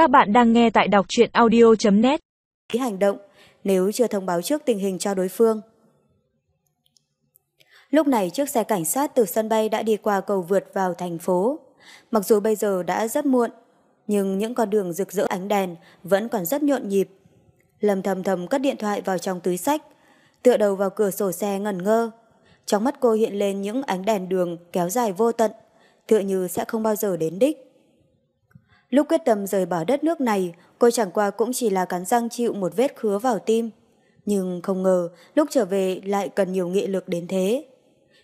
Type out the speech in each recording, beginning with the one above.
Các bạn đang nghe tại đọc truyện audio.net hành động nếu chưa thông báo trước tình hình cho đối phương. Lúc này chiếc xe cảnh sát từ sân bay đã đi qua cầu vượt vào thành phố. Mặc dù bây giờ đã rất muộn, nhưng những con đường rực rỡ ánh đèn vẫn còn rất nhộn nhịp. Lâm thầm thầm cất điện thoại vào trong túi sách, tựa đầu vào cửa sổ xe ngẩn ngơ. Trong mắt cô hiện lên những ánh đèn đường kéo dài vô tận, tựa như sẽ không bao giờ đến đích. Lúc quyết tâm rời bỏ đất nước này, cô chẳng qua cũng chỉ là cắn răng chịu một vết khứa vào tim. Nhưng không ngờ, lúc trở về lại cần nhiều nghị lực đến thế.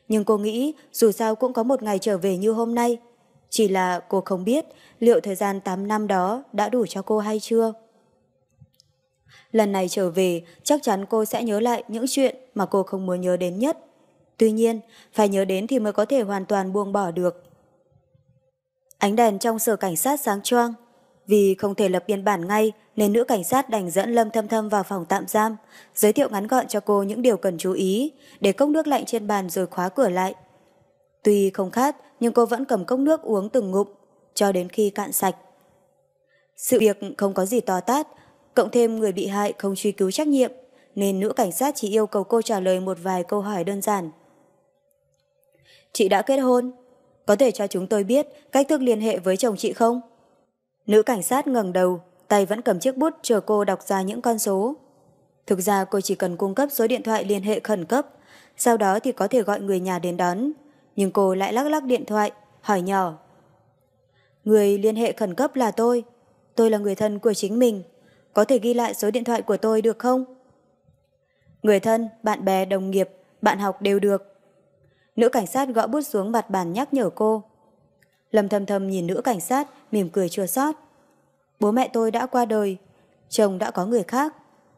Nhưng cô nghĩ dù sao cũng có một ngày trở về như hôm nay. Chỉ là cô không biết liệu thời gian 8 năm đó đã đủ cho cô hay chưa. Lần này trở về, chắc chắn cô sẽ nhớ lại những chuyện mà cô không muốn nhớ đến nhất. Tuy nhiên, phải nhớ đến thì mới có thể hoàn toàn buông bỏ được. Ánh đèn trong sở cảnh sát sáng choang. Vì không thể lập biên bản ngay nên nữ cảnh sát đành dẫn Lâm Thâm Thâm vào phòng tạm giam, giới thiệu ngắn gọn cho cô những điều cần chú ý, để cốc nước lạnh trên bàn rồi khóa cửa lại. Tuy không khát, nhưng cô vẫn cầm cốc nước uống từng ngụm, cho đến khi cạn sạch. Sự việc không có gì to tát, cộng thêm người bị hại không truy cứu trách nhiệm, nên nữ cảnh sát chỉ yêu cầu cô trả lời một vài câu hỏi đơn giản. Chị đã kết hôn? Có thể cho chúng tôi biết cách thức liên hệ với chồng chị không? Nữ cảnh sát ngẩng đầu, tay vẫn cầm chiếc bút chờ cô đọc ra những con số. Thực ra cô chỉ cần cung cấp số điện thoại liên hệ khẩn cấp, sau đó thì có thể gọi người nhà đến đón. Nhưng cô lại lắc lắc điện thoại, hỏi nhỏ. Người liên hệ khẩn cấp là tôi. Tôi là người thân của chính mình. Có thể ghi lại số điện thoại của tôi được không? Người thân, bạn bè, đồng nghiệp, bạn học đều được. Nữ cảnh sát gõ bút xuống mặt bàn nhắc nhở cô. Lâm thầm thầm nhìn nữ cảnh sát, mỉm cười chua xót. Bố mẹ tôi đã qua đời, chồng đã có người khác,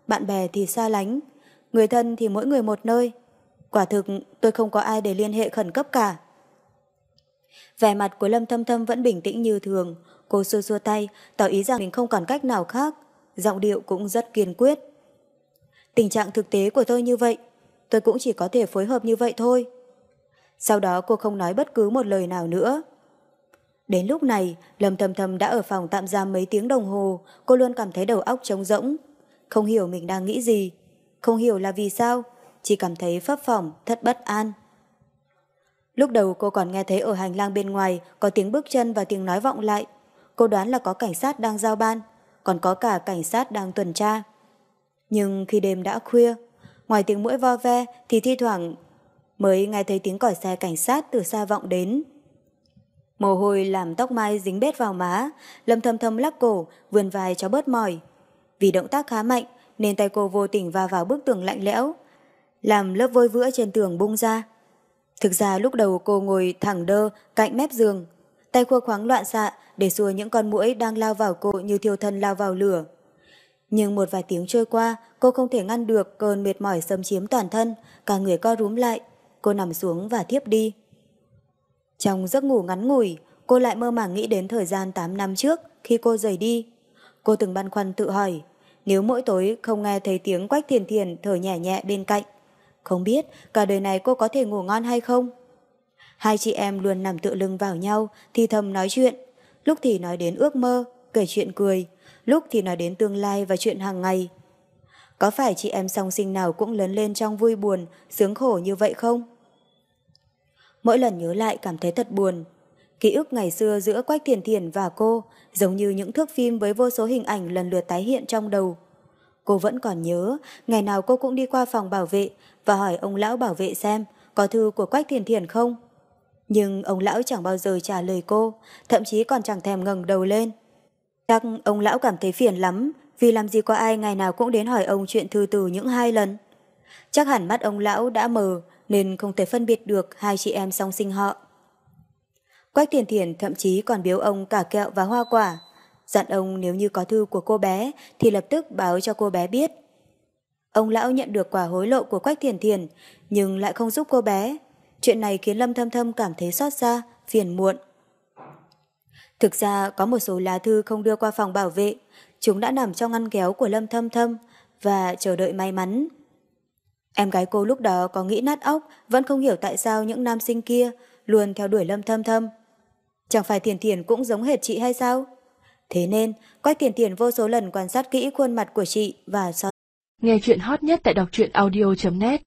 bạn bè thì xa lánh, người thân thì mỗi người một nơi. Quả thực tôi không có ai để liên hệ khẩn cấp cả. Vẻ mặt của Lâm Thâm Thâm vẫn bình tĩnh như thường, cô xua xua tay, tỏ ý rằng mình không còn cách nào khác, giọng điệu cũng rất kiên quyết. Tình trạng thực tế của tôi như vậy, tôi cũng chỉ có thể phối hợp như vậy thôi. Sau đó cô không nói bất cứ một lời nào nữa. Đến lúc này, Lâm Thầm Thầm đã ở phòng tạm giam mấy tiếng đồng hồ, cô luôn cảm thấy đầu óc trống rỗng. Không hiểu mình đang nghĩ gì, không hiểu là vì sao, chỉ cảm thấy phấp phỏng, thất bất an. Lúc đầu cô còn nghe thấy ở hành lang bên ngoài có tiếng bước chân và tiếng nói vọng lại. Cô đoán là có cảnh sát đang giao ban, còn có cả cảnh sát đang tuần tra. Nhưng khi đêm đã khuya, ngoài tiếng mũi vo ve thì thi thoảng mới nghe thấy tiếng còi xe cảnh sát từ xa vọng đến. Mồ hôi làm tóc mai dính bết vào má, lâm thâm thâm lắc cổ, vươn vai cho bớt mỏi. Vì động tác khá mạnh, nên tay cô vô tình va vào bức tường lạnh lẽo, làm lớp vôi vữa trên tường bung ra. Thực ra lúc đầu cô ngồi thẳng đơ cạnh mép giường, tay khua khoáng loạn xạ để xua những con muỗi đang lao vào cô như thiêu thân lao vào lửa. Nhưng một vài tiếng trôi qua, cô không thể ngăn được cơn mệt mỏi xâm chiếm toàn thân, cả người co rúm lại, cô nằm xuống và thiếp đi. Trong giấc ngủ ngắn ngủi, cô lại mơ màng nghĩ đến thời gian 8 năm trước khi cô rời đi. Cô từng băn khoăn tự hỏi, nếu mỗi tối không nghe thấy tiếng quách thiền thiền thở nhẹ nhẹ bên cạnh, không biết cả đời này cô có thể ngủ ngon hay không? Hai chị em luôn nằm tựa lưng vào nhau, thì thầm nói chuyện, lúc thì nói đến ước mơ, kể chuyện cười, lúc thì nói đến tương lai và chuyện hàng ngày. Có phải chị em song sinh nào cũng lớn lên trong vui buồn, sướng khổ như vậy không? Mỗi lần nhớ lại cảm thấy thật buồn. Ký ức ngày xưa giữa Quách Thiền Thiền và cô giống như những thước phim với vô số hình ảnh lần lượt tái hiện trong đầu. Cô vẫn còn nhớ, ngày nào cô cũng đi qua phòng bảo vệ và hỏi ông lão bảo vệ xem có thư của Quách Thiền Thiền không. Nhưng ông lão chẳng bao giờ trả lời cô, thậm chí còn chẳng thèm ngẩng đầu lên. Chắc ông lão cảm thấy phiền lắm vì làm gì có ai ngày nào cũng đến hỏi ông chuyện thư từ những hai lần. Chắc hẳn mắt ông lão đã mờ nên không thể phân biệt được hai chị em song sinh họ. Quách Thiền Thiền thậm chí còn biếu ông cả kẹo và hoa quả, dặn ông nếu như có thư của cô bé thì lập tức báo cho cô bé biết. Ông lão nhận được quả hối lộ của Quách Thiền Thiền nhưng lại không giúp cô bé. Chuyện này khiến Lâm Thâm Thâm cảm thấy xót xa, phiền muộn. Thực ra có một số lá thư không đưa qua phòng bảo vệ, chúng đã nằm trong ngăn kéo của Lâm Thâm Thâm và chờ đợi may mắn. Em gái cô lúc đó có nghĩ nát óc, vẫn không hiểu tại sao những nam sinh kia luôn theo đuổi Lâm Thâm Thâm. Chẳng phải Thiền Thiền cũng giống hệt chị hay sao? Thế nên, Quách Thiền Thiền vô số lần quan sát kỹ khuôn mặt của chị và so Nghe chuyện hot nhất tại đọc truyện audio.net